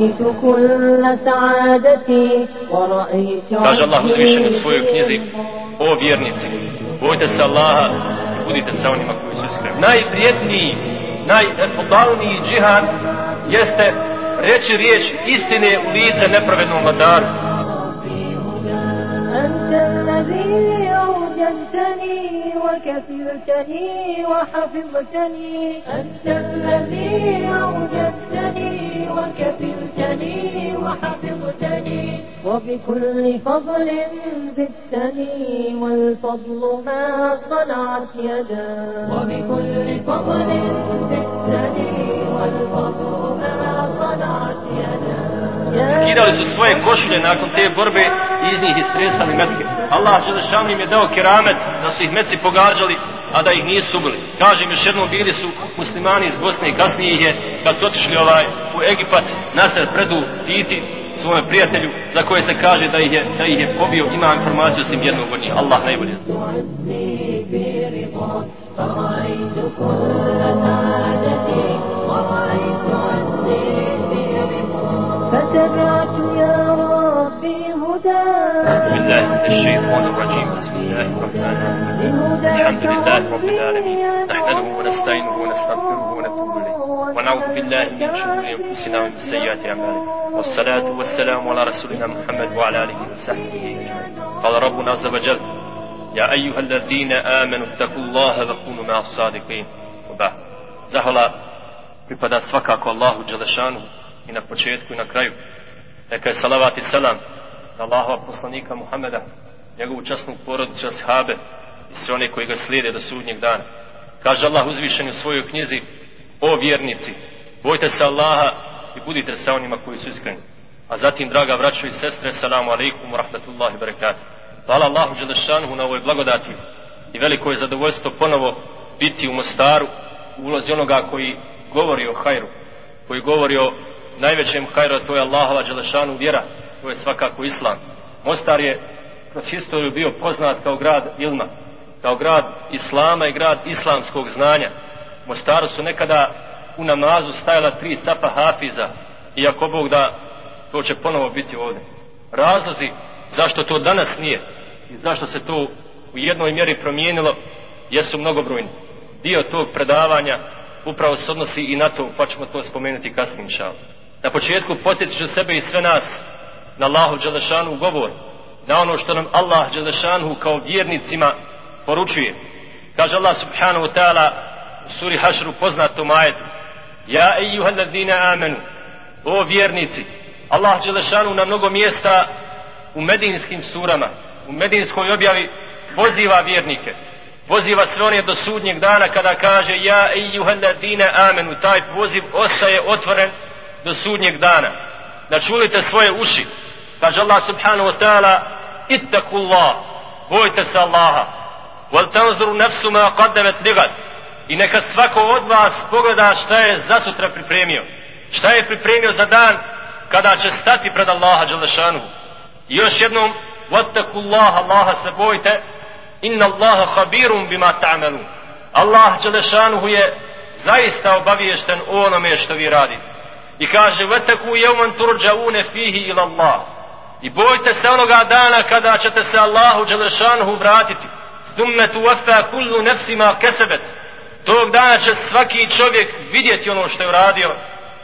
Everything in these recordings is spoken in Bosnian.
ورأيت كل سعادتي ورأيت Kaže Allah uzvišen u svojoj knjizi O vjernici, bojte se Allaha i budite sa onima koji su iskreni. Najprijetniji, najpodavniji džihad jeste reći riječ istine u lice nepravednom vladaru. أنت الذي أوجدتني وكفلتني وحفظتني. أنت الذي أوجدتني وكفلتني وحفظتني. وبكل فضل زدتني والفضل ما صنعت يدا. وبكل فضل زدتني والفضل ما صنعت يدا. Skidali su svoje košulje nakon te borbe i iz njih istresali metke. Allah Želešan im je dao keramet da su ih meci pogađali, a da ih nisu ubili. Kažem još jednom, bili su muslimani iz Bosne i kasnije ih je, kad su otišli ovaj, u Egipat, nasred predu Titi, svome prijatelju, za koje se kaže da ih je, da ih je pobio, ima informaciju osim jednog od njih. Allah najbolje. فرأيت كل سعادتي رضا فتبعت يا ربي هداك بالله من الشيطان الرجيم. بسم الله الرحمن الرحيم. الحمد لله رب العالمين. نحمده ونستعينه ونستغفره ونتوب إليه. ونعوذ بالله من شرور أنفسنا ومن سيئات أعمالنا. والصلاة والسلام على رسولنا محمد وعلى آله وصحبه أجمعين. قال ربنا عز وجل يا أيها الذين آمنوا اتقوا الله وكونوا مع الصادقين. وبعد. زهلا pripada svakako Allahu Đelešanu i na početku i na kraju. Neka je salavat i selam na Allahova poslanika Muhameda, njegovu časnu porodicu, ashabe i sve one koji ga slijede do sudnjeg dana. Kaže Allah uzvišen u svojoj knjizi, o vjernici, bojte se Allaha i budite sa onima koji su iskreni. A zatim, draga braćo i sestre, salamu alaikum rahmatullahi barakatuh. Hvala Allahu Đelešanu na ovoj blagodati i veliko je zadovoljstvo ponovo biti u Mostaru u ulozi onoga koji govori o hajru, koji govori o najvećem hajru, to je Allahova Đelešanu vjera, to je svakako Islam. Mostar je kroz historiju bio poznat kao grad Ilma, kao grad Islama i grad islamskog znanja. U Mostaru su nekada u namazu stajala tri sapa hafiza, iako Bog da to će ponovo biti ovdje. Razlozi zašto to danas nije i zašto se to u jednoj mjeri promijenilo jesu mnogobrojni. Dio tog predavanja upravo se odnosi i na to, pa ćemo to spomenuti kasnije inšalama. Na početku potjetiću sebe i sve nas na Allahu Đelešanu govor, na ono što nam Allah Đelešanu kao vjernicima poručuje. Kaže Allah subhanahu wa ta'ala u suri Hašru poznatom ajetu Ja ejuhal ladina amenu O vjernici Allah Đelešanu na mnogo mjesta u medinskim surama u medinskoj objavi poziva vjernike poziva sve one do sudnjeg dana kada kaže ja ejuhalladine amenu taj poziv ostaje otvoren do sudnjeg dana da čulite svoje uši. Kaže Allah subhanahu wa ta'ala ittakullah bojte se Allaha. Wal tanzuru nafsu ma qaddamat ligad i neka svako od vas pogleda šta je za sutra pripremio. Šta je pripremio za dan kada će stati pred Allaha Đalešanu i još jednom wattakullah Allaha se bojte inna Allaha khabirum bima ta'malun. Allah Đelešanuhu je zaista obaviješten o onome što vi radite i kaže vataku jevman turđaune fihi ila Allah. I bojte se onoga dana kada ćete se Allahu Đelešanuhu vratiti. Thumme tuwafa kullu nefsima kesebet tog dana će svaki čovjek vidjeti ono što je uradio.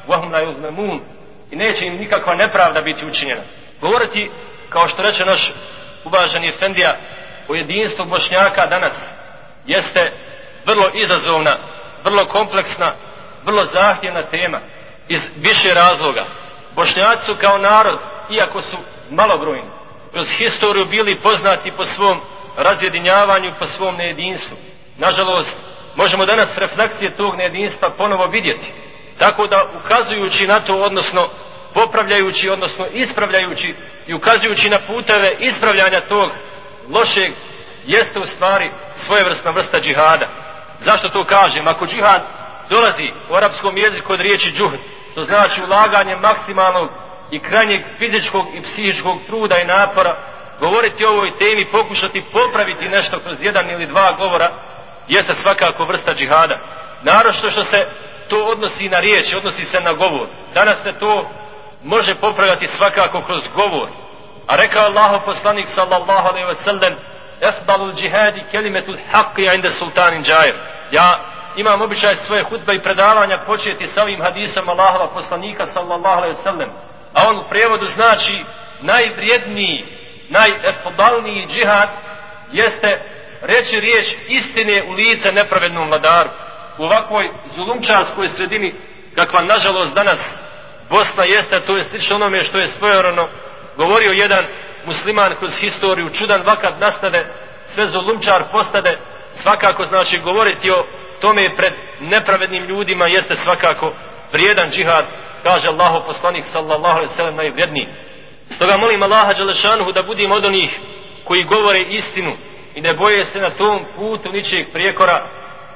Wahum la yuzlamun. I neće im nikakva nepravda biti učinjena. Govoriti kao što reče naš uvaženi Efendija o jedinstvu bošnjaka danas jeste vrlo izazovna, vrlo kompleksna, vrlo zahtjevna tema iz više razloga. Bošnjaci su kao narod, iako su malobrojni, kroz historiju bili poznati po svom razjedinjavanju, po svom nejedinstvu. Nažalost, možemo danas refleksije tog nejedinstva ponovo vidjeti. Tako da ukazujući na to, odnosno popravljajući, odnosno ispravljajući i ukazujući na puteve ispravljanja tog lošeg jeste u stvari svojevrsna vrsta džihada. Zašto to kažem? Ako džihad dolazi u arapskom jeziku od riječi džuhd, to znači ulaganje maksimalnog i krajnjeg fizičkog i psihičkog truda i napora, govoriti o ovoj temi, pokušati popraviti nešto kroz jedan ili dva govora, jeste svakako vrsta džihada. Narošto što se to odnosi na riječ, odnosi se na govor. Danas se to može popravljati svakako kroz govor. A rekao Allah poslanik sallallahu alaihi wa sallam Efdalul džihadi kelimetul haqqi inde sultanin džajer. Ja imam običaj svoje hutbe i predavanja početi sa ovim hadisom Allahova poslanika sallallahu alaihi sallam. A on u prevodu znači najvrijedniji, najefodalniji džihad jeste reći riječ istine u lice nepravednom vladaru. U ovakvoj zulumčarskoj sredini kakva nažalost danas Bosna jeste, to je slično onome što je svojorano govorio jedan musliman kroz historiju, čudan vakat nastade, sve zulumčar postade, svakako znači govoriti o tome pred nepravednim ljudima jeste svakako vrijedan džihad, kaže Allahu poslanik sallallahu alaihi sallam najvrijedniji. Stoga molim Allaha Đalešanuhu da budimo od onih koji govore istinu i ne boje se na tom putu ničeg prijekora,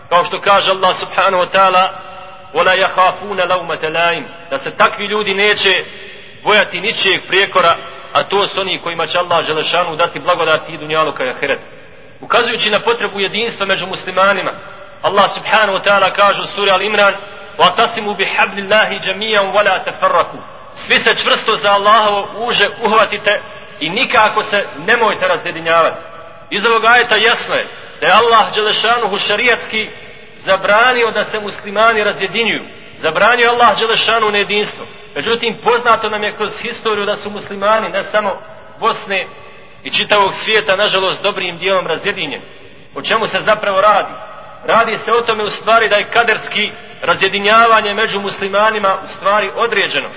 kao što kaže Allah subhanahu wa ta'ala, ولا يخافون لومة لائم da se takvi ljudi neće bojati ničijeg prijekora a to su oni kojima će Allah Želešanu dati blagodati i dunjalu kaj ahiret ukazujući na potrebu jedinstva među muslimanima Allah subhanahu wa ta'ala kaže u suri Al-Imran وَاتَسِمُوا بِحَبْلِ اللَّهِ جَمِيعًا وَلَا تَفَرَّكُوا svi se čvrsto za Allahovo uže uhvatite i nikako se nemojte razjedinjavati iz ovog ajeta jasno je da je Allah Đelešanuhu šarijatski zabranio da se muslimani razjedinjuju. Zabranio Allah Đelešanu na jedinstvo. Međutim, poznato nam je kroz historiju da su muslimani, ne samo Bosne i čitavog svijeta, nažalost, dobrim dijelom razjedinjeni. O čemu se zapravo radi? Radi se o tome u stvari da je kaderski razjedinjavanje među muslimanima u stvari određeno.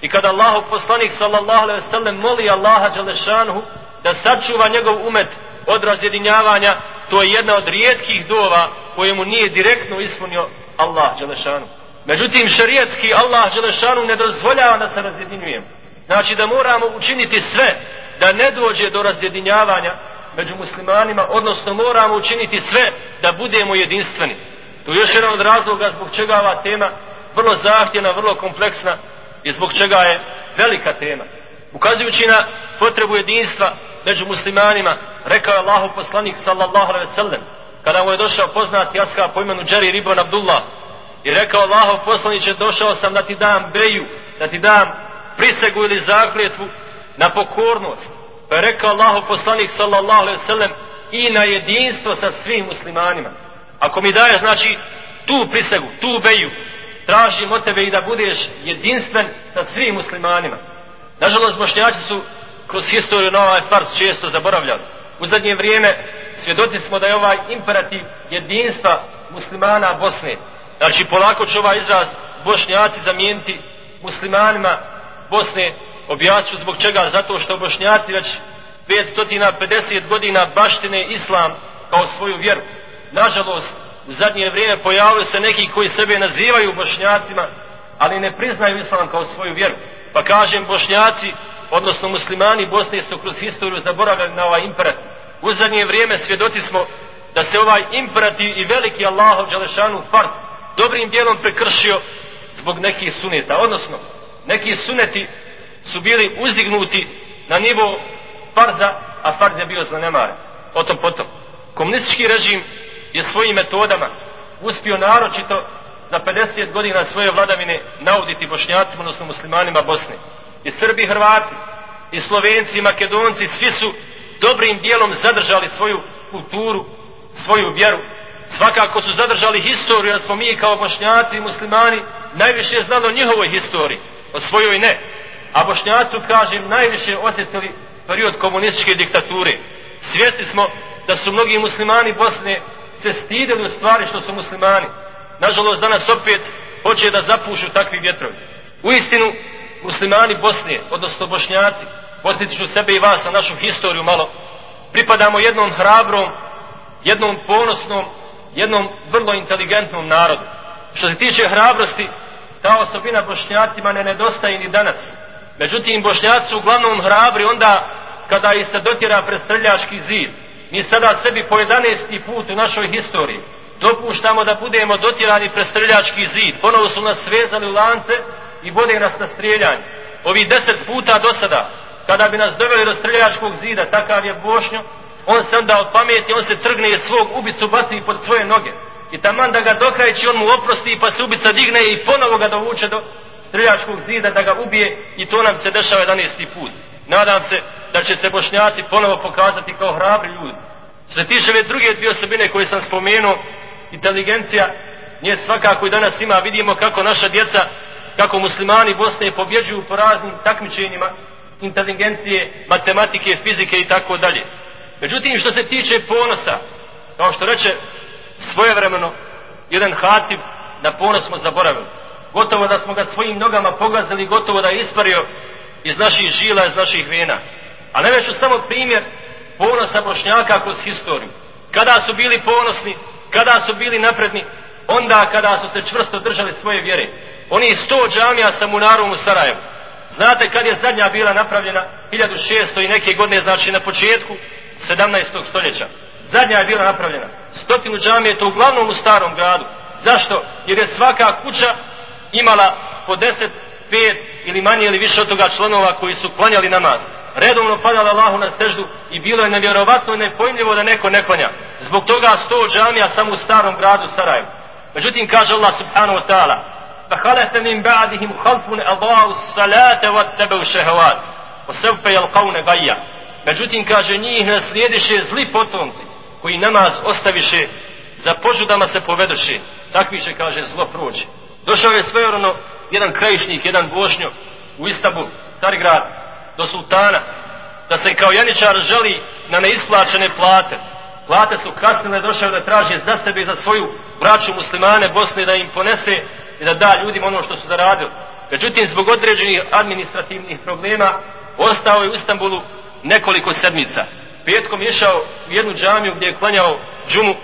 I kada Allahu poslanik sallallahu alejhi ve sellem moli Allaha Đelešanu da sačuva njegov umet od razjedinjavanja, to je jedna od rijetkih dova kojemu nije direktno ispunio Allah dželešanu. Međutim, šerijetski Allah dželešanu ne dozvoljava da se razjedinjujemo. Znači da moramo učiniti sve da ne dođe do razjedinjavanja među muslimanima, odnosno moramo učiniti sve da budemo jedinstveni. To je još jedan od razloga zbog čega ova tema vrlo zahtjena, vrlo kompleksna i zbog čega je velika tema. Ukazujući na potrebu jedinstva među muslimanima, rekao je Allahu poslanik sallallahu alaihi sallam, kada mu je došao poznati aska po imenu Džari Ribon Abdullah, i rekao Allahu poslaniće, došao sam da ti dam beju, da ti dam prisegu ili zakljetvu na pokornost. Pa je rekao Allahu poslanik sallallahu alaihi sallam, i na jedinstvo sa svim muslimanima. Ako mi daješ, znači, tu prisegu, tu beju, tražim od tebe i da budeš jedinstven sa svim muslimanima. Nažalost, bošnjaci su kroz historiju na ovaj fars često zaboravljali. U zadnje vrijeme svjedoci smo da je ovaj imperativ jedinstva muslimana Bosne. Znači, polako će ovaj izraz bošnjaci zamijeniti muslimanima Bosne. Objasnju zbog čega? Zato što bošnjaci već 550 godina baštine islam kao svoju vjeru. Nažalost, u zadnje vrijeme pojavili se neki koji sebe nazivaju bošnjacima, ali ne priznaju islam kao svoju vjeru. Pa kažem, bošnjaci, odnosno muslimani Bosne su kroz historiju zaboravljali na ovaj imperativ. U zadnje vrijeme svjedoci smo da se ovaj imperativ i veliki Allahov Đalešanu fard dobrim dijelom prekršio zbog nekih suneta. Odnosno, neki suneti su bili uzdignuti na nivo farda, a fard je bio zanemar. O tom potom. Komunistički režim je svojim metodama uspio naročito za 50 godina svoje vladavine nauditi bošnjacima, odnosno muslimanima Bosne. I Srbi, Hrvati, i Slovenci, i Makedonci, svi su dobrim dijelom zadržali svoju kulturu, svoju vjeru. Svakako su zadržali historiju, a smo mi kao bošnjaci i muslimani najviše znali o njihovoj historiji, o svojoj ne. A bošnjacu, kažem, najviše osjetili period komunističke diktature. Svjesni smo da su mnogi muslimani Bosne se stidili u stvari što su muslimani nažalost danas opet hoće da zapušu takvi vjetrovi. U istinu, muslimani Bosne, odnosno bošnjaci, posjetiću sebe i vas na našu historiju malo, pripadamo jednom hrabrom, jednom ponosnom, jednom vrlo inteligentnom narodu. Što se tiče hrabrosti, ta osobina bošnjacima ne nedostaje ni danas. Međutim, bošnjaci su uglavnom hrabri onda kada ih se dotjera pred strljaški zid. Mi sada sebi po 11. put u našoj historiji dopuštamo da budemo dotirani pred strljački zid. Ponovo su nas svezali u lance i vode nas na streljanje. Ovi deset puta do sada, kada bi nas doveli do streljačkog zida, takav je Bošnjo, on se onda od pameti, on se trgne i svog ubicu baci pod svoje noge. I taman da ga dokrajeći, on mu oprosti pa se ubica digne i ponovo ga dovuče do streljačkog zida da ga ubije i to nam se dešava 11. put. Nadam se da će se bošnjati ponovo pokazati kao hrabri ljudi. Što se tiče ove druge dvije osobine koje sam spomenuo, inteligencija, nje svakako i danas ima, vidimo kako naša djeca, kako muslimani Bosne pobjeđuju po raznim takmičenjima inteligencije, matematike, fizike i tako dalje. Međutim, što se tiče ponosa, kao što reče svojevremeno jedan hatib, na ponos smo zaboravili. Gotovo da smo ga svojim nogama pogazili, gotovo da je ispario iz naših žila, iz naših vena. A ne veću samo primjer ponosa bošnjaka kroz historiju. Kada su bili ponosni, kada su bili napredni, onda kada su se čvrsto držali svoje vjere. Oni sto džamija sa munarom u Sarajevu. Znate kad je zadnja bila napravljena? 1600 i neke godine, znači na početku 17. stoljeća. Zadnja je bila napravljena. Stotinu džamije to uglavnom u starom gradu. Zašto? Jer je svaka kuća imala po deset, pet ili manje ili više od toga članova koji su klanjali namaz. Redovno padala Allahu na seždu i bilo je nevjerovatno i nepojmljivo da neko ne klanja. Zbog toga sto džamija samo u starom gradu Sarajevu. Međutim, kaže Allah subhanahu wa ta'ala, فخلف من بعدهم خلف أضاعوا الصلاة واتبعوا الشهوات وسوف يلقون غيا Međutim, kaže, njih naslijediše zli potomci, koji namaz ostaviše, za požudama se povedoše, takvi će, kaže, zlo prođe. Došao je svojevrno jedan krajišnik, jedan bošnjo u Istanbul, Carigrad, do sultana, da se kao janičar želi na neisplaćene plate. Plate su kasnile, došao da traže za sebe i za svoju braću muslimane Bosne da im ponese i da da ljudima ono što su zaradili. Međutim, zbog određenih administrativnih problema, ostao je u Istanbulu nekoliko sedmica. Petkom je išao u jednu džamiju gdje je klanjao džumu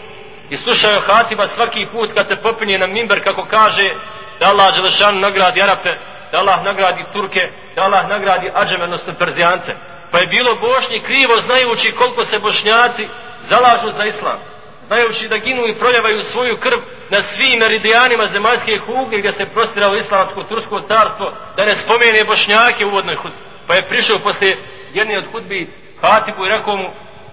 i slušao je hatiba svaki put kad se popinje na mimber kako kaže da Allah Đelešan nagradi Arape, da Allah nagradi Turke, da Allah nagradi Ađeme, odnosno Perzijance. Pa je bilo bošnji krivo znajući koliko se bošnjaci zalažu za islam. Znajući da ginu i proljevaju svoju krv na svim meridijanima zemaljske kuge gdje se prostiralo islamsko-tursko carstvo, da ne spomene bošnjake u uvodnoj hudbi. Pa je prišao poslije jedne od hudbi Hatibu i rekao mu,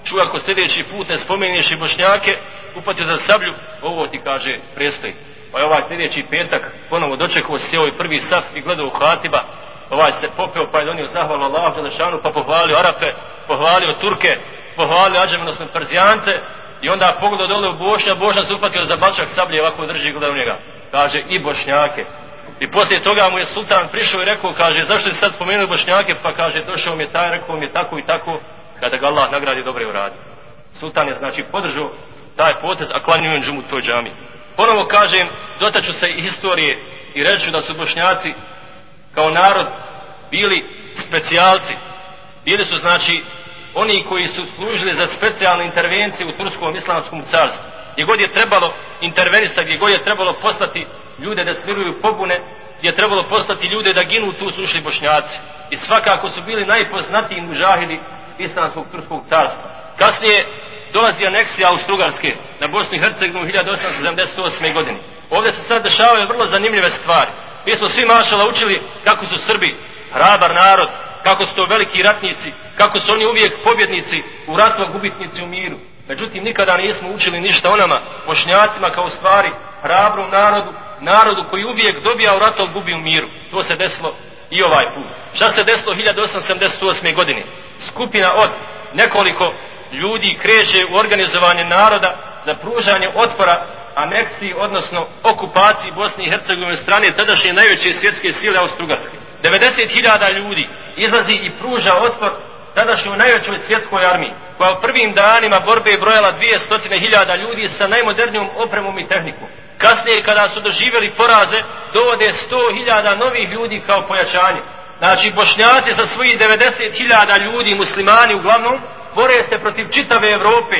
čuj ako sljedeći put ne spomeneš i bošnjake, upatio za sablju, ovo ti kaže prestoji. Pa je ovaj sljedeći petak ponovo dočekao se ovaj prvi saf i gledao u Hatiba, ovaj se popeo pa je donio zahvalu Allahu Đelešanu pa pohvalio Arape, pohvalio Turke, pohvalio Ađem, odnosno Perzijance i onda pogledao dole u Bošnja, Bošnja se upatio za bačak sablje i ovako drži gleda u njega. Kaže i Bošnjake. I poslije toga mu je sultan prišao i rekao, kaže, zašto si sad spomenuo Bošnjake? Pa kaže, došao mi je taj, rekao mi je tako i tako, kada ga Allah nagradi dobre uradi. Sultan je znači podržao taj potez, a klanjujem džumu toj džami. Ponovo kažem, dotaću se historije i reću da su Bošnjaci kao narod bili specijalci. Bili su znači oni koji su služili za specijalne intervencije u Turskom islamskom carstvu. Gdje god je trebalo intervenisati, gdje god je trebalo poslati ljude da smiruju pobune, gdje je trebalo poslati ljude da ginu, tu su ušli bošnjaci. I svakako su bili najpoznatiji mužahidi islamskog turskog carstva. Kasnije dolazi aneksija Austrugarske na Bosnu i Hercegovinu 1878. godine. Ovdje se sad dešavaju vrlo zanimljive stvari. Mi smo svi mašala učili kako su Srbi hrabar narod, kako su to veliki ratnici, kako su oni uvijek pobjednici u ratu, a gubitnici u miru. Međutim, nikada nismo učili ništa o nama, bošnjacima kao stvari, hrabrom narodu, narodu koji uvijek dobija u ratu, gubi u miru. To se desilo i ovaj put. Šta se desilo 1878. godine? Skupina od nekoliko ljudi kreće u organizovanje naroda za pružanje otpora aneksiji, odnosno okupaciji Bosne i Hercegovine strane tadašnje najveće svjetske sile Austrugarske. 90.000 ljudi izlazi i pruža otpor tadašnjoj najvećoj svjetskoj armiji, koja u prvim danima borbe brojala 200.000 ljudi sa najmodernijom opremom i tehnikom. Kasnije, kada su doživjeli poraze, dovode 100.000 novih ljudi kao pojačanje. Znači, bošnjaci sa svojih 90.000 ljudi, muslimani uglavnom, bore se protiv čitave Evrope,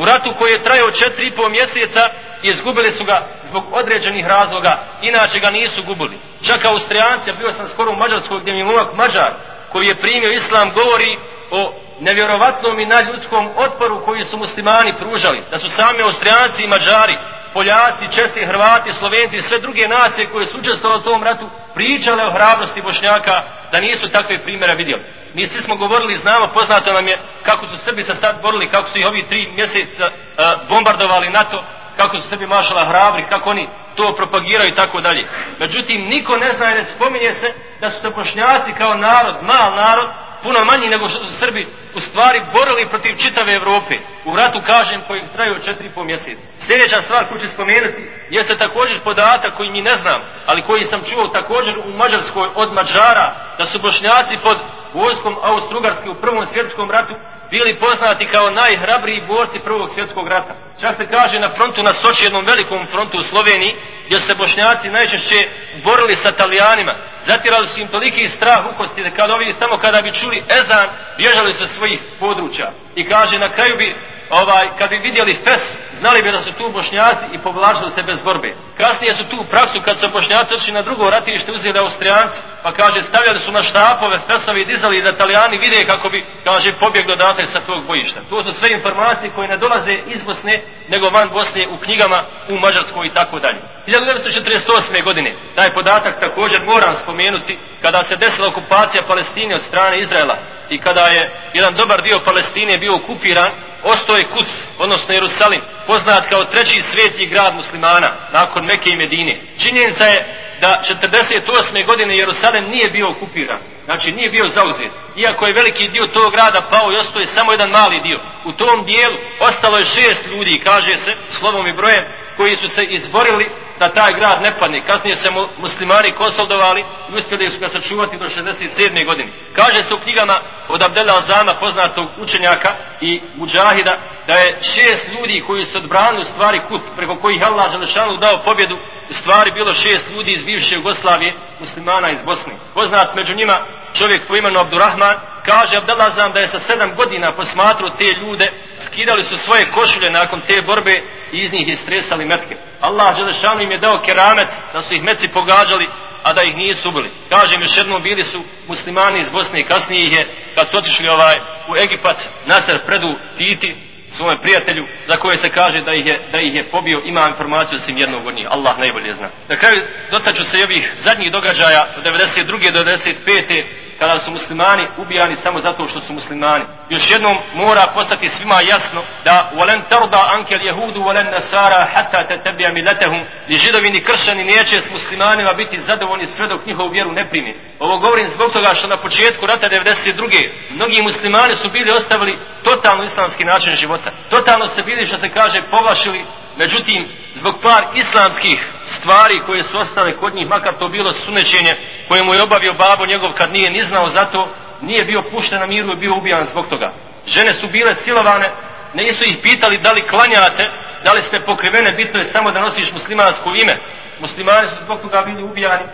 u ratu koji je trajao četiri i pol mjeseca i izgubili su ga zbog određenih razloga, inače ga nisu gubili. Čak Austrijanci, bio sam skoro u Mađarskoj gdje mi momak Mađar, koji je primio islam, govori o nevjerovatnom i nadljudskom otporu koji su muslimani pružali. Da su sami Austrijanci i Mađari, Poljaci, Česi, Hrvati, Slovenci i sve druge nacije koje su učestvovali u tom ratu pričale o hrabrosti Bošnjaka da nisu takve primjera vidjeli. Mi svi smo govorili, znamo, poznato nam je kako su Srbi se sad borili, kako su ih ovi tri mjeseca uh, bombardovali NATO, kako su Srbi mašala hrabri, kako oni to propagiraju i tako dalje. Međutim, niko ne zna i ne spominje se da su se bošnjaci kao narod, mal narod, puno manji nego što su Srbi u stvari borili protiv čitave Evrope u ratu kažem koji traju četiri i pol mjeseca. Sljedeća stvar koju ću spomenuti jeste također podatak koji mi ne znam, ali koji sam čuo također u Mađarskoj od Mađara da su bošnjaci pod vojskom Austro-Ugarske u Prvom svjetskom ratu bili poznati kao najhrabriji borci Prvog svjetskog rata. Čak se kaže na frontu na Soči, jednom velikom frontu u Sloveniji, gdje se bošnjaci najčešće borili sa talijanima. Zatirali su im toliki strah u kosti da kada ovi tamo kada bi čuli ezan, bježali sa svojih područja. I kaže na kraju bi ovaj, kad bi vidjeli Fes, znali bi da su tu bošnjaci i povlačili se bez borbe. Kasnije su tu praksu kad su bošnjaci otišli na drugo ratište uzeli austrijanci, pa kaže stavljali su na štapove Fesovi i dizali da italijani vide kako bi, kaže, pobjeglo date sa tog bojišta. To su sve informacije koje ne dolaze iz Bosne, nego van Bosne u knjigama u Mađarskoj i tako dalje. 1948. godine, taj podatak također moram spomenuti, kada se desila okupacija Palestine od strane Izraela i kada je jedan dobar dio Palestine bio okupiran, ostao je Kuc, odnosno Jerusalim, poznat kao treći sveti grad muslimana, nakon Mekke i Medine. Činjenica je da 48. godine Jerusalim nije bio okupiran, znači nije bio zauzet. Iako je veliki dio tog grada pao i ostao je samo jedan mali dio. U tom dijelu ostalo je šest ljudi, kaže se, slovom i brojem, koji su se izborili da taj grad ne padne. Kasnije se muslimani konsolidovali i uspjeli su ga sačuvati do 67. godine. Kaže se u knjigama od Abdela Azama, poznatog učenjaka i muđahida, da je šest ljudi koji su odbranili u stvari kut, preko kojih Allah Želešanu dao pobjedu, u stvari bilo šest ljudi iz bivše Jugoslavije, muslimana iz Bosne. Poznat među njima čovjek po imenu Abdurrahman, kaže Abdallah znam da je sa sedam godina posmatrao te ljude, skidali su svoje košulje nakon te borbe i iz njih istresali metke. Allah Đelešanu im je dao keramet da su ih meci pogađali, a da ih nisu ubili. Kažem, još jednom bili su muslimani iz Bosne i kasnije ih je, kad su otišli ovaj, u Egipat, Nasr predu Titi, svome prijatelju za koje se kaže da ih je, da ih je pobio ima informaciju osim jednog od njih Allah najbolje zna na kraju dotaču se i ovih zadnjih događaja od 92. do 95 kada su muslimani ubijani samo zato što su muslimani. Još jednom mora postati svima jasno da volen tarda ankel jehudu volen nasara hata te tebija miletehum ni židovi ni kršani neće s muslimanima biti zadovoljni sve dok njihovu vjeru ne primi. Ovo govorim zbog toga što na početku rata 92. mnogi muslimani su bili ostavili totalno islamski način života. Totalno se bili što se kaže povlašili, Međutim, zbog par islamskih stvari koje su ostale kod njih, makar to bilo sunećenje koje mu je obavio babo njegov kad nije ni znao za to, nije bio pušten na miru i bio ubijan zbog toga. Žene su bile silovane, nisu ih pitali da li klanjate, da li ste pokrivene, bitno je samo da nosiš muslimansko ime. Muslimani su zbog toga bili ubijani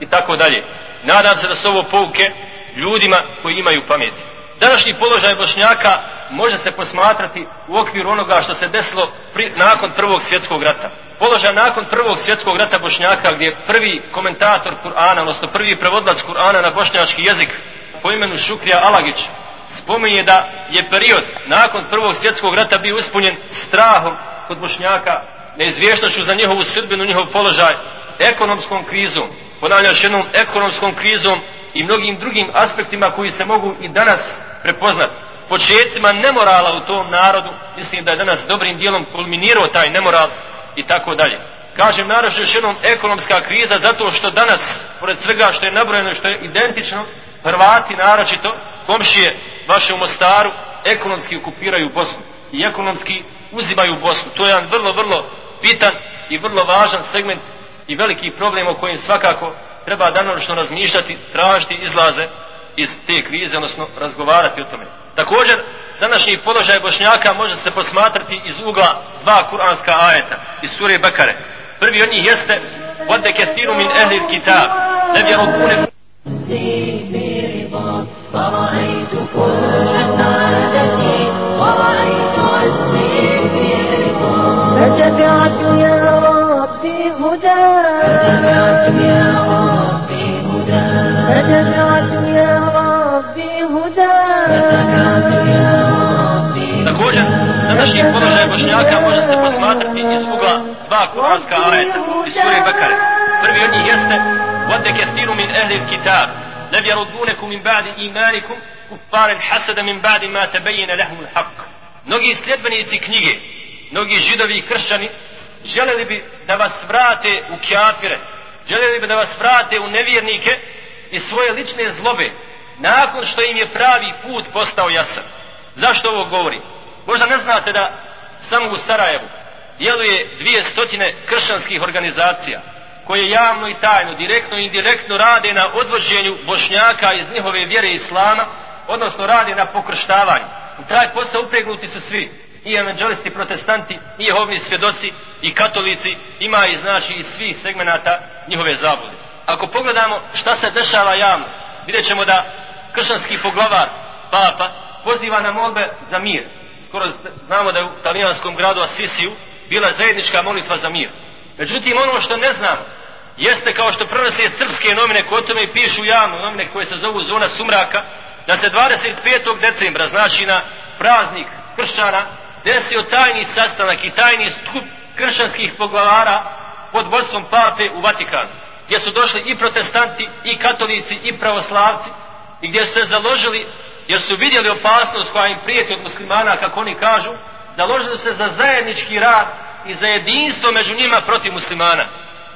i tako dalje. Nadam se da su ovo pouke ljudima koji imaju pameti. Današnji položaj Bošnjaka može se posmatrati u okviru onoga što se desilo pri, nakon prvog svjetskog rata. Položaj nakon prvog svjetskog rata Bošnjaka gdje je prvi komentator Kur'ana, odnosno prvi prevodlac Kur'ana na bošnjački jezik po imenu Šukrija Alagić spominje da je period nakon prvog svjetskog rata bio ispunjen strahom kod Bošnjaka, neizvješnošću za njihovu sudbinu, njihov položaj, ekonomskom krizom, ponavljam još jednom ekonomskom krizom i mnogim drugim aspektima koji se mogu i danas prepoznati. Početcima nemorala u tom narodu, mislim da je danas dobrim dijelom kulminirao taj nemoral i tako dalje. Kažem naravno još jednom ekonomska kriza zato što danas, pored svega što je nabrojeno što je identično, Hrvati naročito, komšije vaše u Mostaru, ekonomski okupiraju Bosnu i ekonomski uzimaju Bosnu. To je jedan vrlo, vrlo bitan i vrlo važan segment i veliki problem o kojim svakako treba danočno razmišljati, tražiti izlaze iz te krize, odnosno razgovarati o tome. Također, današnji položaj Bošnjaka može se posmatrati iz ugla dva kuranska ajeta iz sure Bekare. Prvi od njih jeste وَدَّ كَثِيرُ مِنْ أَهْلِ الْكِتَابِ لَمْ يَرُبُونِ فرأيت كل سعادتي ورأيت عزي في رضا فتبعت يا ربي هدى فتبعت يا ربي هدى فتبعت يا Također, na naših položaja bošnjaka može se posmatrati iz ugla dva kuranska ajeta iz Surije Bekare. Prvi od njih jeste Vode kestiru min ehlil kitab Lev jarudunekum min ba'di imanikum Kuparen hasada min ba'di ma tebejine lehum haq Mnogi sljedbenici knjige Mnogi židovi i kršćani Želeli bi da vas vrate u kjafire Želeli bi da vas vrate u nevjernike I svoje lične zlobe nakon što im je pravi put postao jasan. Zašto ovo govori? Možda ne znate da samo u Sarajevu djeluje dvije stotine kršanskih organizacija koje javno i tajno, direktno i indirektno rade na odvođenju bošnjaka iz njihove vjere islama, odnosno rade na pokrštavanju. U taj posao upregnuti su svi, i evangelisti, protestanti, i jehovni svjedoci, i katolici, ima i znači iz svih segmenata njihove zabude. Ako pogledamo šta se dešava javno, vidjet ćemo da kršanski poglavar, papa, poziva na molbe za mir. Skoro znamo da je u talijanskom gradu Asisiju bila zajednička molitva za mir. Međutim, ono što ne znamo, jeste kao što prenose srpske nomine koje o tome pišu javno, nomine koje se zovu Zona Sumraka, da se 25. decembra, znači na praznik kršćana, desio tajni sastanak i tajni skup kršćanskih poglavara pod vodstvom pape u Vatikanu, gdje su došli i protestanti, i katolici, i pravoslavci, i gdje su se založili, jer su vidjeli opasnost koja im prijeti od muslimana, kako oni kažu, založili su se za zajednički rad i za jedinstvo među njima protiv muslimana.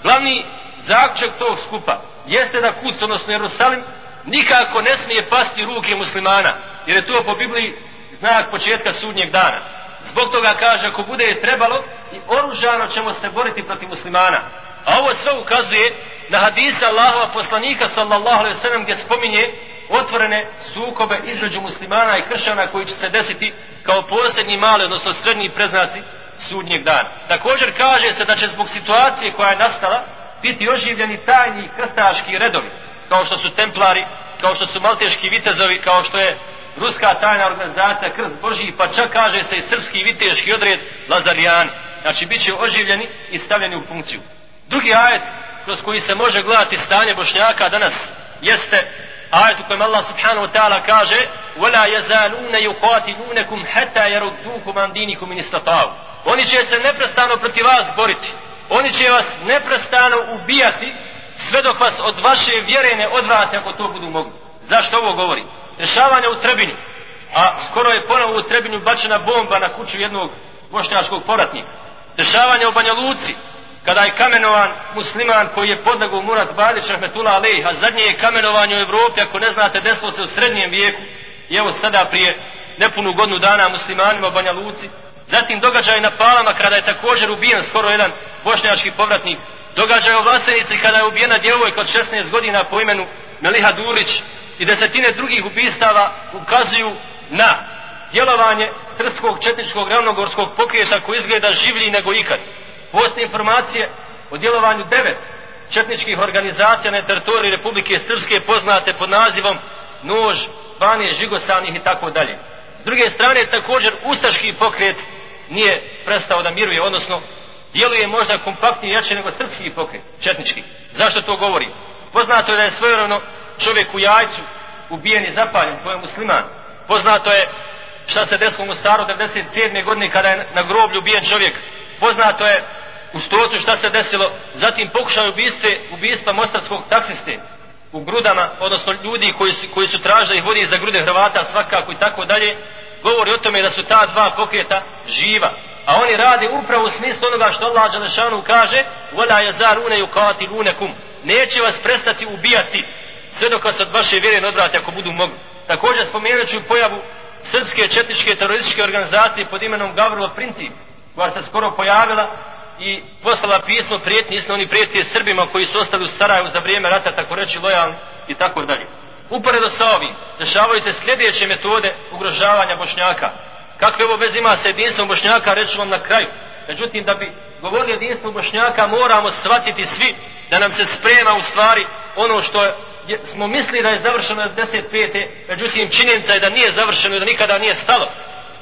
Glavni zaključak tog skupa jeste da kuc, odnosno Jerusalim, nikako ne smije pasti ruke muslimana, jer je to po Bibliji znak početka sudnjeg dana. Zbog toga kaže, ako bude trebalo, i oružano ćemo se boriti protiv muslimana. A ovo sve ukazuje na hadisa Allahova poslanika sallallahu alaihi sallam gdje spominje otvorene sukobe između muslimana i kršćana koji će se desiti kao posljednji mali, odnosno srednji preznaci sudnjeg dana. Također kaže se da će zbog situacije koja je nastala biti oživljeni tajni krstaški redovi, kao što su templari, kao što su malteški vitezovi, kao što je ruska tajna organizacija Krst Božji, pa čak kaže se i srpski viteški odred Lazarijani. Znači, bit će oživljeni i stavljeni u funkciju. Drugi ajet kroz koji se može gledati stanje Bošnjaka danas jeste ajet u kojem Allah subhanahu wa ta'ala kaže وَلَا يَزَالُونَ يُقَاتِلُونَكُمْ حَتَّى يَرُدُّوكُمْ عَنْ دِينِكُمْ مِنِ اسْتَطَاعُ Oni će se neprestano protiv vas boriti. Oni će vas neprestano ubijati sve dok vas od vaše vjere ne odvrate ako to budu mogli. Zašto ovo govori? Dešavanje u Trebinju, a skoro je ponovo u Trebinju bačena bomba na kuću jednog bošnjačkog poratnika. Dešavanje u Banja Luci, kada je kamenovan musliman koji je podlegao Murat Badić Rahmetullah Aleyh, a zadnje je kamenovanje u Evropi, ako ne znate, desilo se u srednjem vijeku, i evo sada prije nepunu godinu dana muslimanima u Banja Luci, zatim događaj na Palama kada je također ubijen skoro jedan bošnjački povratnik, događaj u Vlasenici kada je ubijena djevojka od 16 godina po imenu Meliha Durić i desetine drugih ubistava ukazuju na djelovanje srpskog četničkog ravnogorskog pokreta koji izgleda življi nego ikad. Postoje informacije o djelovanju devet četničkih organizacija na teritoriji Republike Srpske poznate pod nazivom Nož, Bane, Žigosanih i tako dalje. S druge strane, također, ustaški pokret nije prestao da miruje, odnosno djeluje možda kompaktnije jače nego srpski pokret, četnički. Zašto to govori? Poznato je da je svojevno čovjek u jajcu ubijen i zapaljen, to je musliman. Poznato je šta se desilo u Mostaru 97. godine kada je na groblju ubijen čovjek. Poznato je u stotu šta se desilo, zatim pokušaj ubiste, ubistva mostarskog taksiste u grudama, odnosno ljudi koji su, koji su tražili ih vodi za grude Hrvata svakako i tako dalje, govori o tome da su ta dva pokreta živa. A oni rade upravo u smislu onoga što Allah Đalešanu kaže وَلَا يَزَارُونَ يُقَاتِلُونَكُمْ Neće vas prestati ubijati sve dok vas od vaše vjere ne odvrati ako budu mogli. Također spomenut ću pojavu srpske četničke terorističke organizacije pod imenom Gavrilo Princip, koja se skoro pojavila i poslala pismo prijetni, isno oni prijeti Srbima koji su ostali u Sarajevu za vrijeme rata, tako reći lojalni i tako dalje. Uporedo sa ovim, dešavaju se sljedeće metode ugrožavanja Bošnjaka. Kakve ovo vez ima sa jedinstvom Bošnjaka, reću vam na kraju. Međutim, da bi govorili jedinstvo Bošnjaka, moramo shvatiti svi da nam se sprema u stvari ono što je, smo mislili da je završeno 15. Međutim, činjenica je da nije završeno i da nikada nije stalo.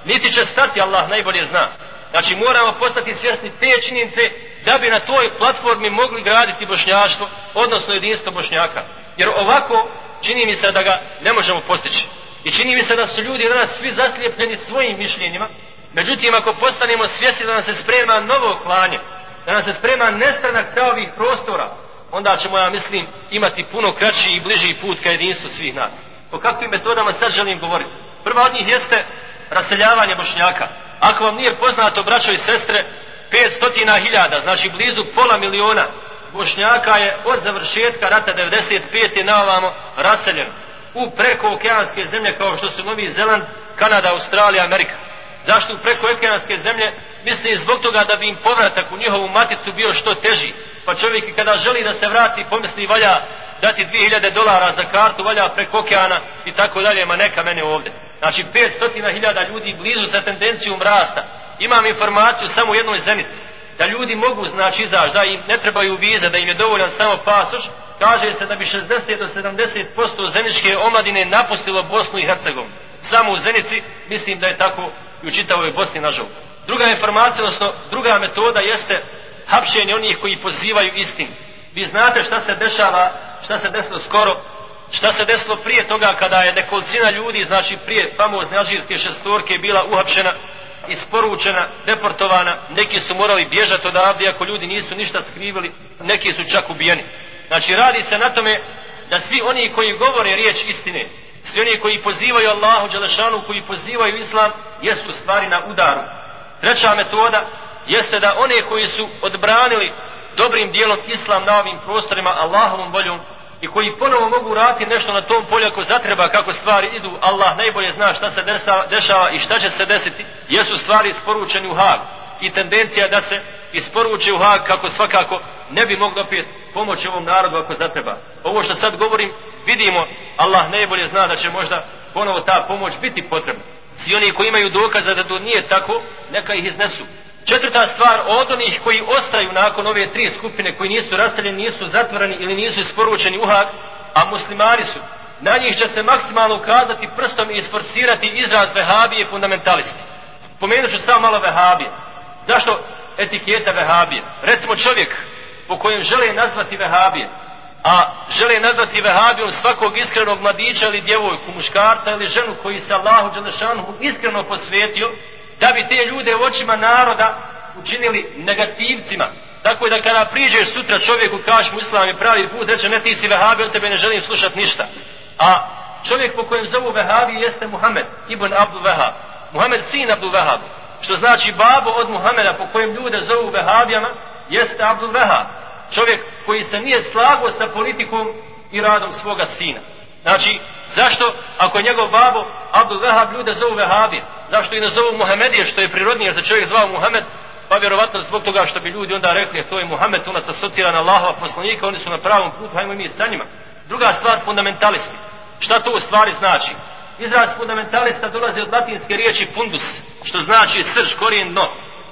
Niti će stati, Allah najbolje zna. Znači, moramo postati svjesni te činjenice da bi na toj platformi mogli graditi bošnjaštvo, odnosno jedinstvo bošnjaka. Jer ovako, čini mi se da ga ne možemo postići. I čini mi se da su ljudi danas svi zaslijepljeni svojim mišljenjima. Međutim, ako postanemo svjesni da nam se sprema novo klanje, da nam se sprema nestanak ta ovih prostora, onda ćemo, ja mislim, imati puno kraći i bliži put ka jedinstvu svih nas. O kakvim metodama sad želim govoriti? Prva od njih jeste raseljavanje bošnjaka. Ako vam nije poznato, braćo i sestre, 500.000, znači blizu pola miliona Bošnjaka je od završetka rata 95. na ovamo raseljeno u preko okeanske zemlje kao što su Novi Zeland, Kanada, Australija, Amerika. Zašto u preko okeanske zemlje? Misli zbog toga da bi im povratak u njihovu maticu bio što teži. Pa čovjek kada želi da se vrati pomisli valja dati 2000 dolara za kartu, valja preko okeana i tako dalje, ma neka mene ovdje. Znači 500.000 ljudi blizu sa tendencijom rasta. Imam informaciju samo u jednoj zenici da ljudi mogu znači izaći, da im ne trebaju vize, da im je dovoljan samo pasoš, kaže se da bi 60 do 70% zeničke omladine napustilo Bosnu i Hercegovinu. Samo u Zenici, mislim da je tako i u čitavoj Bosni, nažalost. Druga informacija, odnosno druga metoda jeste hapšenje onih koji pozivaju istinu. Vi znate šta se dešava, šta se desilo skoro, šta se desilo prije toga kada je nekolicina ljudi, znači prije famozne alžirske šestorke bila uhapšena, isporučena, deportovana, neki su morali bježati odavde ako ljudi nisu ništa skrivili, neki su čak ubijeni. Znači radi se na tome da svi oni koji govore riječ istine, svi oni koji pozivaju Allahu Đelešanu, koji pozivaju Islam, jesu stvari na udaru. Treća metoda jeste da one koji su odbranili dobrim dijelom Islam na ovim prostorima Allahovom voljom i koji ponovo mogu raditi nešto na tom polju ako zatreba kako stvari idu, Allah najbolje zna šta se dešava, dešava i šta će se desiti, jesu stvari isporučeni u Hag i tendencija da se isporuči u Hag kako svakako ne bi moglo opet pomoći ovom narodu ako zatreba. Ovo što sad govorim, vidimo, Allah najbolje zna da će možda ponovo ta pomoć biti potrebna. Svi oni koji imaju dokaza da to nije tako, neka ih iznesu. Četvrta stvar, od onih koji ostaju nakon ove tri skupine, koji nisu rastavljeni, nisu zatvoreni ili nisu isporučeni u Hag, a muslimani su, na njih će se maksimalno ukazati prstom i isforsirati izraz vehabije fundamentalisti. Spomenut ću samo malo vehabije. Zašto etiketa vehabije? Recimo čovjek po kojem žele nazvati vehabije, a žele nazvati vehabijom svakog iskrenog mladića ili djevojku, muškarta ili ženu koji se Allahu Đelešanu iskreno posvetio, da bi te ljude u očima naroda učinili negativcima. Tako je da kada priđeš sutra čovjeku, kažeš mu islam je pravi put, reče ne ti si vehabi, od tebe ne želim slušat ništa. A čovjek po kojem zovu vehabi jeste Muhammed ibn Abdul Vehab. Muhammed sin Abdul Vehab. Što znači babo od Muhameda po kojem ljude zovu vehabijama, jeste Abdul Vehab. Čovjek koji se nije slago sa politikom i radom svoga sina. Znači, zašto ako njegov babo Abdul Vehab ljude zovu vehabije? Zašto i ne zovu Muhamedije, što je prirodnije da čovjek zvao Muhammed? Pa vjerovatno zbog toga što bi ljudi onda rekli, to je Muhammed, on nas asocira na Allahova poslanika, oni su na pravom putu, hajmo mi sa njima. Druga stvar, fundamentalisti. Šta to u stvari znači? Izraz fundamentalista dolazi od latinske riječi fundus, što znači srž, korijen, dno.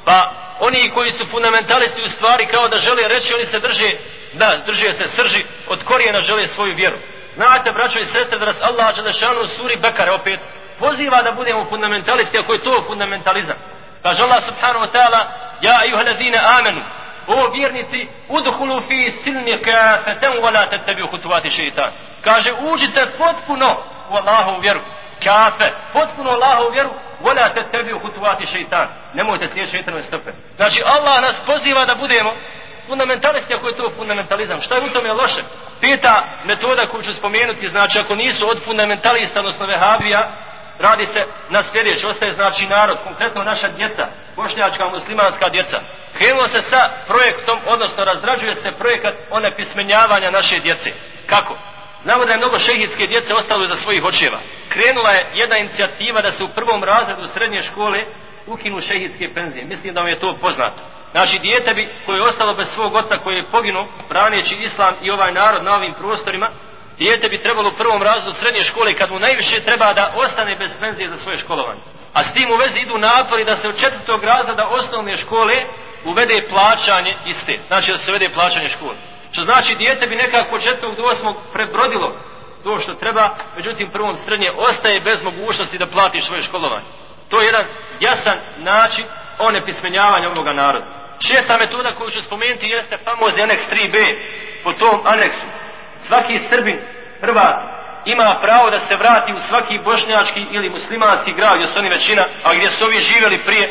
Pa oni koji su fundamentalisti u stvari kao da žele reći, oni se drže, da, drže se srži, od korijena žele svoju vjeru. Znate, braćo i sestre, da nas Allah Đelešanu u suri Bekare opet poziva da budemo fundamentalisti, ako je to fundamentalizam. Kaže Allah subhanahu wa ta'ala, ja ayuha amenu, o vjernici, udhulu fi silni kafetem, wala la hutuvati šeitan. Kaže, uđite potpuno u Allahovu vjeru, kafe, potpuno Allahovu vjeru, wala la tetabiju hutuvati šeitan. Nemojte slijediti šeitanove stope. Znači, Allah nas poziva da budemo fundamentalisti ako je to fundamentalizam. Šta je u tome loše? Peta metoda koju ću spomenuti, znači ako nisu od fundamentalista, odnosno vehabija, radi se na sljedeće, ostaje znači narod, konkretno naša djeca, bošnjačka muslimanska djeca. Krenulo se sa projektom, odnosno razdrađuje se projekat one pismenjavanja naše djece. Kako? Znamo da je mnogo šehidske djece ostalo za svojih očeva. Krenula je jedna inicijativa da se u prvom razredu srednje škole ukinu šehidske penzije. Mislim da vam je to poznato. Znači, dijete bi koje je ostalo bez svog oca koji je poginuo, braneći islam i ovaj narod na ovim prostorima, dijete bi trebalo u prvom razredu srednje škole kad mu najviše treba da ostane bez penzije za svoje školovanje. A s tim u vezi idu napori da se od četvrtog razreda osnovne škole uvede plaćanje iste. Znači da se uvede plaćanje škole. Što znači dijete bi nekako od četvrtog do osmog prebrodilo to što treba, međutim prvom srednje ostaje bez mogućnosti da plati svoje školovanje. To je jedan jasan način onepismenjavanja ovoga naroda. Šesta metoda koju ću spomenuti jeste famozni aneks 3b. Po tom aneksu svaki srbin, Hrvat, ima pravo da se vrati u svaki bošnjački ili muslimanski grad gdje su oni većina, a gdje su ovi živjeli prije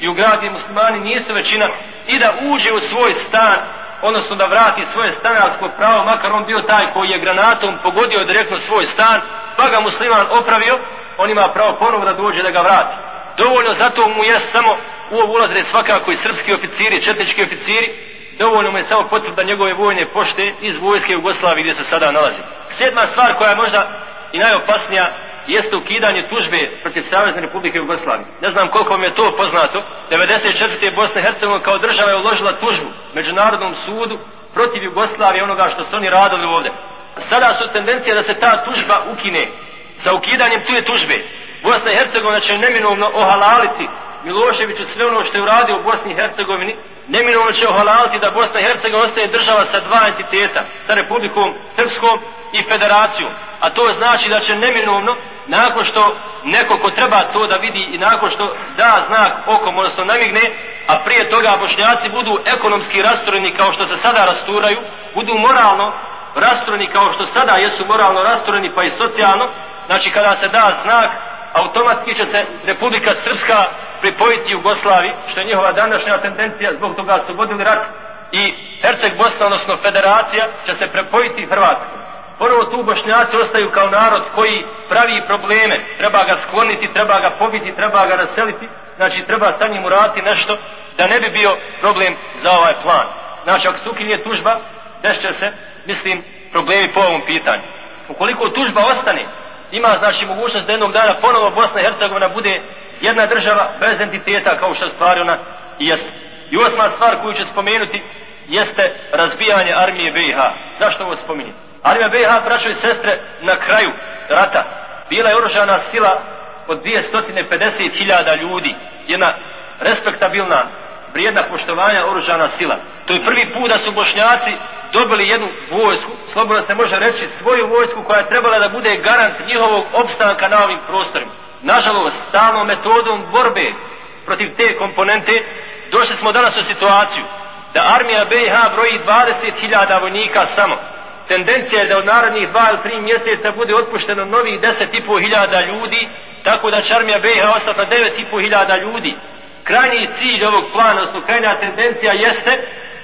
i u grad gdje muslimani nisu većina i da uđe u svoj stan odnosno da vrati svoje stanarsko pravo, makar on bio taj koji je granatom pogodio direktno svoj stan, pa ga musliman opravio, on ima pravo ponovo da dođe da ga vrati. Dovoljno zato mu je samo u ovu ulazre svakako i srpski oficiri, četnički oficiri, dovoljno mu je samo potvrda njegove vojne pošte iz vojske Jugoslavije gdje se sada nalazi. Sedma stvar koja je možda i najopasnija jeste ukidanje tužbe protiv Savezne Republike Jugoslavije. Ne znam koliko vam je to poznato. 94. Bosna i Hercegovina kao država je uložila tužbu Međunarodnom sudu protiv Jugoslavije onoga što su oni radili ovdje. Sada su tendencije da se ta tužba ukine sa ukidanjem tuje tužbe. Bosna i Hercegovina će neminovno ohalaliti Miloševiću sve ono što je uradio u Bosni i Hercegovini, neminovno će ohalaliti da Bosna i Hercegovina ostaje država sa dva entiteta, sa Republikom Srpskom i Federacijom. A to znači da će neminovno, nakon što neko ko treba to da vidi i nakon što da znak okom, odnosno namigne, a prije toga bošnjaci budu ekonomski rastrojeni kao što se sada rasturaju, budu moralno rastrojeni kao što sada jesu moralno rastrojeni pa i socijalno, znači kada se da znak, automatski će se Republika Srpska pripojiti Jugoslavi, što je njihova današnja tendencija, zbog toga su vodili rat, i Herceg Bosna, odnosno Federacija, će se prepojiti Hrvatsku. Prvo tu bošnjaci ostaju kao narod koji pravi probleme, treba ga skloniti, treba ga pobiti, treba ga raseliti, znači treba sa njim urati nešto da ne bi bio problem za ovaj plan. Znači ako se ukinje tužba, dešće se, mislim, problemi po ovom pitanju. Ukoliko tužba ostane, ima znači mogućnost da jednog dana ponovo Bosna i Hercegovina bude jedna država bez entiteta kao što stvari ona i jeste. I osma stvar koju ću spomenuti jeste razbijanje armije BiH. Zašto ovo spominjem? Armija BiH, braćo i sestre, na kraju rata bila je oružana sila od 250.000 ljudi. Jedna respektabilna, vrijedna poštovanja oružana sila. To je prvi put da su bošnjaci dobili jednu vojsku, slobodno se može reći svoju vojsku koja je trebala da bude garant njihovog opstanka na ovim prostorima. Nažalost, stalnom metodom borbe protiv te komponente, došli smo danas u situaciju da armija BiH broji 20.000 vojnika samo. Tendencija je da od narodnih 2 ili 3 mjeseca bude otpušteno novih 10.500 ljudi, tako da će armija BiH ostati na 9.500 ljudi. Krajnji cilj ovog plana, odnosno krajnja tendencija jeste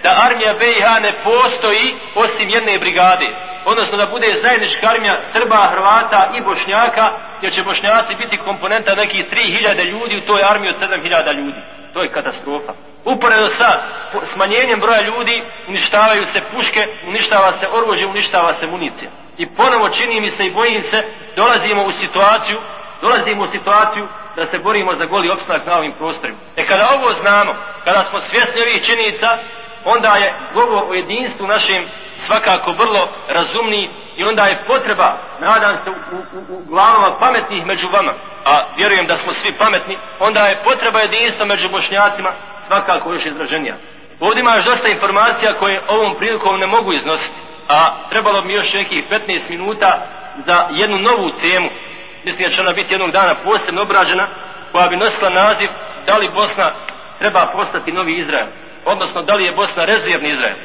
da armija BiH ne postoji osim jedne brigade. Odnosno da bude zajednička armija Srba, Hrvata i Bošnjaka, jer će Bošnjaci biti komponenta nekih 3000 ljudi u toj armiji od 7000 ljudi. To je katastrofa. Uporedo sa smanjenjem broja ljudi uništavaju se puške, uništava se oružje, uništava se municija. I ponovo čini mi se i bojim se, dolazimo u situaciju, dolazimo u situaciju da se borimo za goli opstanak na ovim prostorima. E kada ovo znamo, kada smo svjesni ovih činjenica, onda je govor o jedinstvu našem svakako vrlo razumni i onda je potreba, nadam se, u, u, u glavama pametnih među vama, a vjerujem da smo svi pametni, onda je potreba jedinstva među bošnjacima svakako još izraženija. Ovdje ima još dosta informacija koje ovom prilikom ne mogu iznositi, a trebalo bi još nekih 15 minuta za jednu novu temu, mislim da će ona biti jednog dana posebno obrađena, koja bi nosila naziv da li Bosna treba postati novi Izrael odnosno da li je Bosna rezervni Izrael.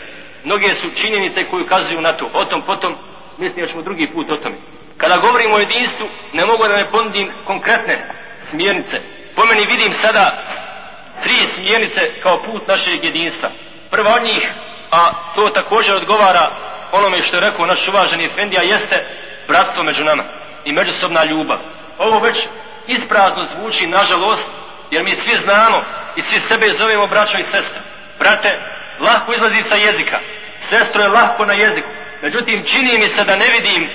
Mnoge su činjenice koje ukazuju na to. O tom potom, mislim da ćemo drugi put o tome. Kada govorimo o jedinstvu, ne mogu da ne ponudim konkretne smjernice. Po meni vidim sada tri smjernice kao put našeg jedinstva. Prva od njih, a to također odgovara onome što je rekao naš uvaženi Efendija, jeste bratstvo među nama i međusobna ljubav. Ovo već isprazno zvuči, nažalost, jer mi svi znamo i svi sebe zovemo braćo i sestre brate, lahko izlazi sa jezika, sestro je lahko na jeziku, međutim čini mi se da ne vidim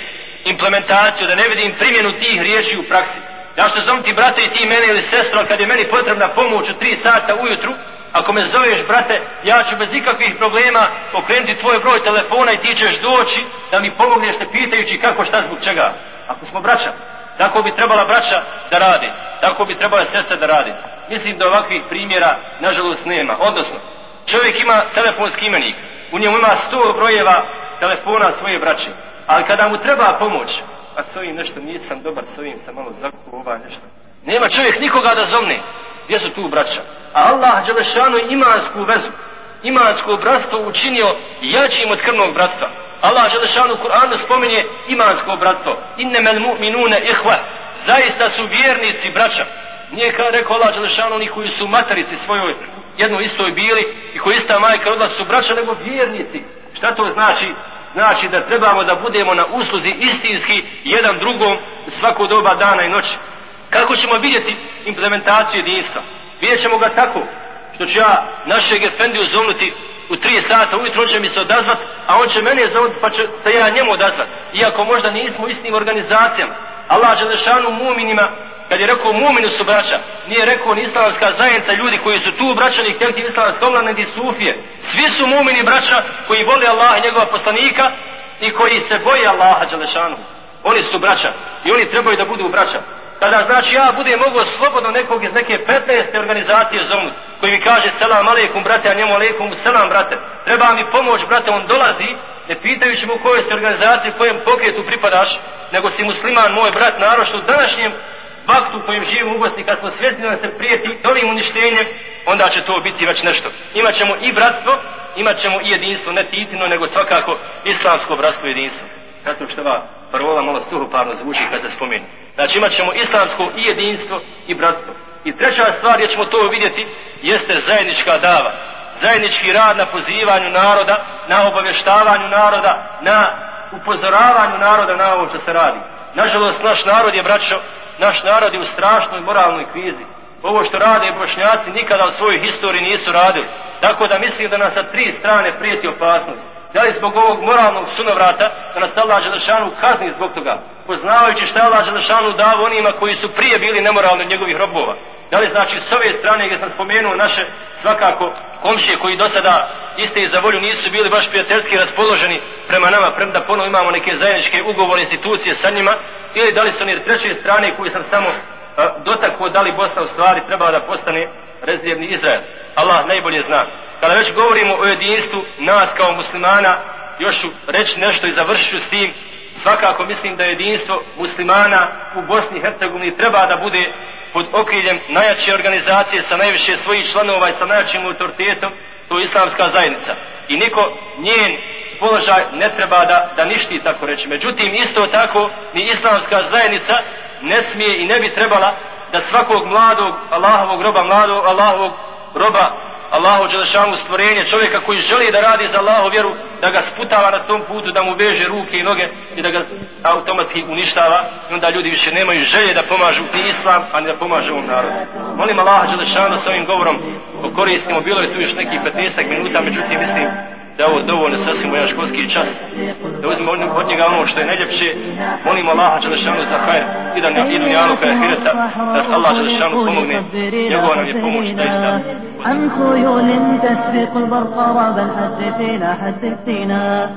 implementaciju, da ne vidim primjenu tih riječi u praksi. Ja što zovem ti brate i ti mene ili sestro, kad je meni potrebna pomoć u tri sata ujutru, ako me zoveš brate, ja ću bez ikakvih problema pokrenuti tvoj broj telefona i ti ćeš doći da mi pomogneš te pitajući kako šta zbog čega. Ako smo braća, tako bi trebala braća da radi, tako bi trebala sestra da radi. Mislim da ovakvih primjera nažalost nema. Odnosno, čovjek ima telefonski imenik, u njemu ima sto brojeva telefona svoje braće, ali kada mu treba pomoć, a s ovim nešto nisam dobar, s ovim sam malo zakuo nešto, nema čovjek nikoga da zovne, gdje su tu braća? A Allah Đelešanu imansku vezu, imansko bratstvo učinio jačim od krvnog bratstva. Allah Đelešanu u Kur'anu spominje imansko bratstvo. Innemel mu'minune ihva. Zaista su vjernici braća. Nije kao rekao Allah Đelešanu oni koji su materici svojoj jedno istoj bili i koji ista majka odla su braća nego vjernici. Šta to znači? Znači da trebamo da budemo na usluzi istinski jedan drugom svako doba dana i noći. Kako ćemo vidjeti implementaciju jedinstva? Vidjet ćemo ga tako, što ću ja našeg efendiju zovnuti u tri sata ujutro, on će mi se odazvat, a on će mene zovnuti pa će se ja njemu odazvat. Iako možda nismo u istim organizacijama. Allah Đelešanu muminima, kad je rekao muminu su braća, nije rekao ni islamska zajednica ljudi koji su tu braćani, htjeli ti islamska omlana ni sufije. Svi su mumini braća koji vole Allaha i njegova poslanika i koji se boje Allaha Đelešanu. Oni su braća i oni trebaju da budu braća. Kada znači ja budem mogao slobodno nekog iz neke 15. organizacije zovnut, koji mi kaže selam aleikum brate, a njemu aleikum selam brate, treba mi pomoć brate, on dolazi, ne pitajući mu u kojoj ste organizaciji, kojem pokretu pripadaš, nego si musliman, moj brat, narošto u današnjem vaktu u kojem živimo u Bosni, kad smo svjesni da se prijeti novim uništenjem, onda će to biti već nešto. Imaćemo i bratstvo, imaćemo i jedinstvo, ne titino, nego svakako islamsko bratstvo i jedinstvo. Zato što ova parola malo suhoparno zvuči kad se spomeni. Znači imat ćemo islamsko i jedinstvo i bratstvo. I treća stvar gdje ćemo to vidjeti jeste zajednička dava. Zajednički rad na pozivanju naroda, na obavještavanju naroda, na upozoravanju naroda na ovo što se radi. Nažalost, naš narod je, braćo, naš narod je u strašnoj moralnoj krizi. Ovo što rade bošnjaci nikada u svojoj historiji nisu radili. Tako da mislim da nas sa tri strane prijeti opasnost da li zbog ovog moralnog sunovrata da nas Allah Đelešanu kazni zbog toga, poznavajući šta je Allah Đelešanu dao onima koji su prije bili nemoralni od njegovih robova. Da li znači s ove strane gdje sam spomenuo naše svakako komšije koji do sada iste i za volju nisu bili baš prijateljski raspoloženi prema nama, premda ponovo imamo neke zajedničke ugovore institucije sa njima, ili da li su oni treće strane koje sam samo dotakao da li Bosna u stvari trebala da postane rezervni Izrael. Allah najbolje zna kada već govorimo o jedinstvu nas kao muslimana, još ću reći nešto i završću s tim, svakako mislim da jedinstvo muslimana u Bosni i Hercegovini treba da bude pod okriljem najjače organizacije sa najviše svojih članova i sa najjačim autoritetom, to je islamska zajednica. I niko njen položaj ne treba da, da ništi, tako reći. Međutim, isto tako, ni islamska zajednica ne smije i ne bi trebala da svakog mladog Allahovog roba, mladog Allahovog roba Allahu Đelešanu stvorenje čovjeka koji želi da radi za Allahu vjeru, da ga sputava na tom putu, da mu veže ruke i noge i da ga automatski uništava i onda ljudi više nemaju želje da pomažu ni islam, a ne da pomažu ovom narodu. Molim Allaha Đelešanu s ovim govorom koristimo, bilo je tu još nekih 15 minuta, međutim mislim da ovo dovoljno sasvim jedan školski čas, da uzmemo od njega ono što je najljepše, molim Allaha Đelešanu za hajr i da ne idu njanu kada hireta, da se Allah Đelešanu pomogne, njegova nam je pomoć da je عن خيول تسبق البرق راب الحد فينا فينا